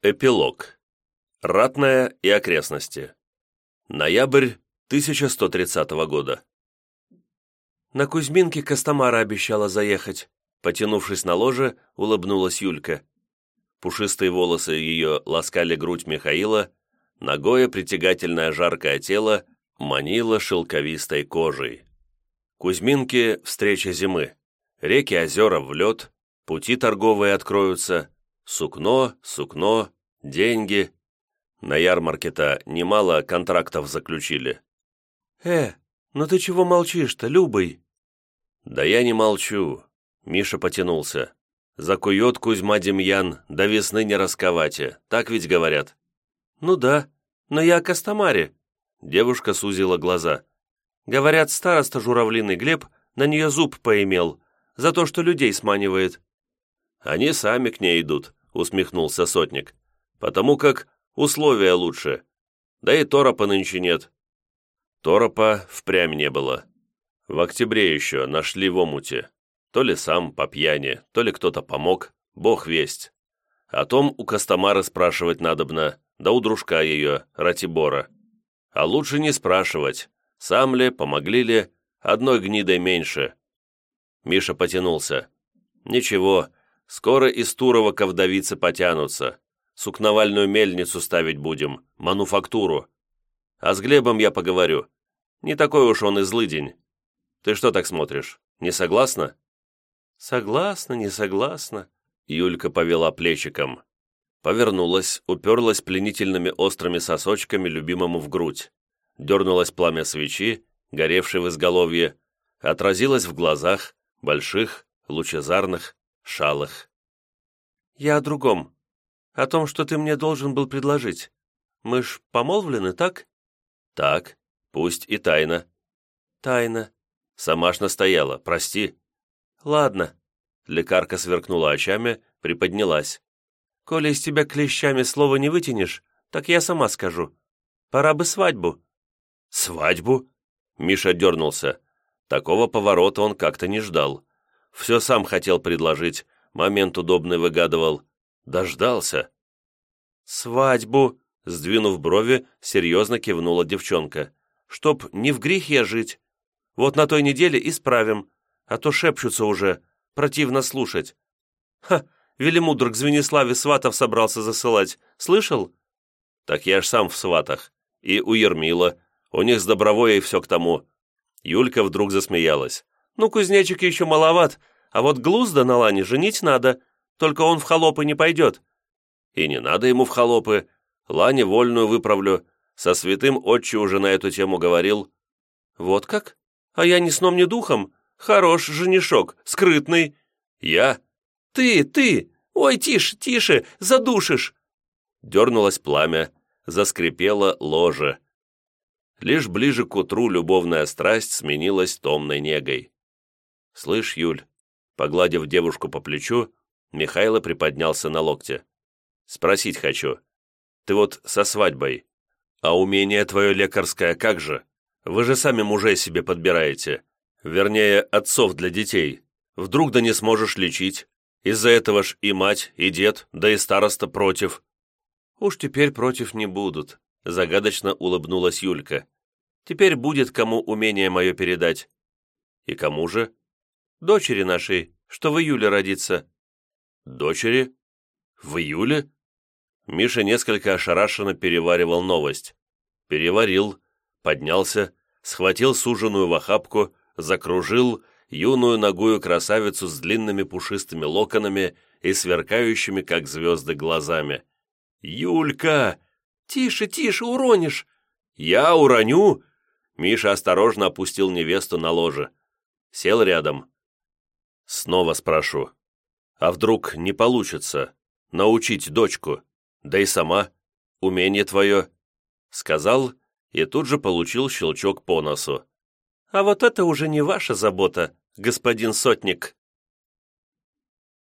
Эпилог. Ратная и окрестности. Ноябрь 1130 года. На Кузьминке Костомара обещала заехать. Потянувшись на ложе, улыбнулась Юлька. Пушистые волосы ее ласкали грудь Михаила, ногое притягательное жаркое тело манило шелковистой кожей. Кузьминки – встреча зимы. Реки, озера в лед, пути торговые откроются, Сукно, сукно, деньги. На ярмарке-то немало контрактов заключили. «Э, ну ты чего молчишь-то, Любый?» «Да я не молчу», — Миша потянулся. «Закует Кузьма Демьян, до весны не расковате, так ведь говорят?» «Ну да, но я о Костомаре», — девушка сузила глаза. «Говорят, староста журавлиный Глеб на нее зуб поимел, за то, что людей сманивает». «Они сами к ней идут», усмехнулся сотник. «Потому как условия лучше. Да и торопа нынче нет». Торопа впрямь не было. В октябре еще нашли в омуте. То ли сам по пьяни, то ли кто-то помог, бог весть. О том у Костомары спрашивать надобно, да у дружка ее, Ратибора. А лучше не спрашивать, сам ли, помогли ли, одной гнидой меньше. Миша потянулся. «Ничего, Скоро из Турова вдовице потянутся. Сукновальную мельницу ставить будем, мануфактуру. А с Глебом я поговорю. Не такой уж он и злыдень. Ты что так смотришь? Не согласна?» «Согласна, не согласна», — Юлька повела плечиком. Повернулась, уперлась пленительными острыми сосочками любимому в грудь. Дернулось пламя свечи, горевшей в изголовье, отразилось в глазах, больших, лучезарных, шалых. «Я о другом. О том, что ты мне должен был предложить. Мы ж помолвлены, так?» «Так, пусть и тайна». «Тайна». «Сама ж настояла, прости». «Ладно». Лекарка сверкнула очами, приподнялась. «Коли из тебя клещами слова не вытянешь, так я сама скажу. Пора бы свадьбу». «Свадьбу?» Миша дернулся. Такого поворота он как-то не ждал. Все сам хотел предложить, момент удобный выгадывал. Дождался. «Свадьбу!» — сдвинув брови, серьезно кивнула девчонка. «Чтоб не в грехе жить. Вот на той неделе исправим, а то шепчутся уже, противно слушать». «Ха! Велимудр к Звениславе сватов собрался засылать. Слышал?» «Так я ж сам в сватах. И у Ермила. У них с Добровой и все к тому». Юлька вдруг засмеялась. Ну, кузнечик еще маловат, а вот Глузда на Лане женить надо, только он в холопы не пойдет». «И не надо ему в холопы. Лане вольную выправлю. Со святым отче уже на эту тему говорил». «Вот как? А я ни сном, ни духом. Хорош женишок, скрытный». «Я?» «Ты, ты! Ой, тише, тише, задушишь!» Дернулось пламя, заскрипело ложе. Лишь ближе к утру любовная страсть сменилась томной негой. «Слышь, Юль», погладив девушку по плечу, Михайло приподнялся на локте. «Спросить хочу. Ты вот со свадьбой. А умение твое лекарское как же? Вы же сами мужей себе подбираете. Вернее, отцов для детей. Вдруг да не сможешь лечить. Из-за этого ж и мать, и дед, да и староста против». «Уж теперь против не будут», — загадочно улыбнулась Юлька. «Теперь будет кому умение мое передать». «И кому же?» Дочери нашей, что в июле родится». «Дочери? В июле?» Миша несколько ошарашенно переваривал новость. Переварил, поднялся, схватил суженую в охапку, закружил юную ногую красавицу с длинными пушистыми локонами и сверкающими, как звезды, глазами. «Юлька!» «Тише, тише, уронишь!» «Я уроню!» Миша осторожно опустил невесту на ложе. Сел рядом, Снова спрошу. А вдруг не получится? Научить дочку? Да и сама? Умение твое?» Сказал и тут же получил щелчок по носу. «А вот это уже не ваша забота, господин Сотник».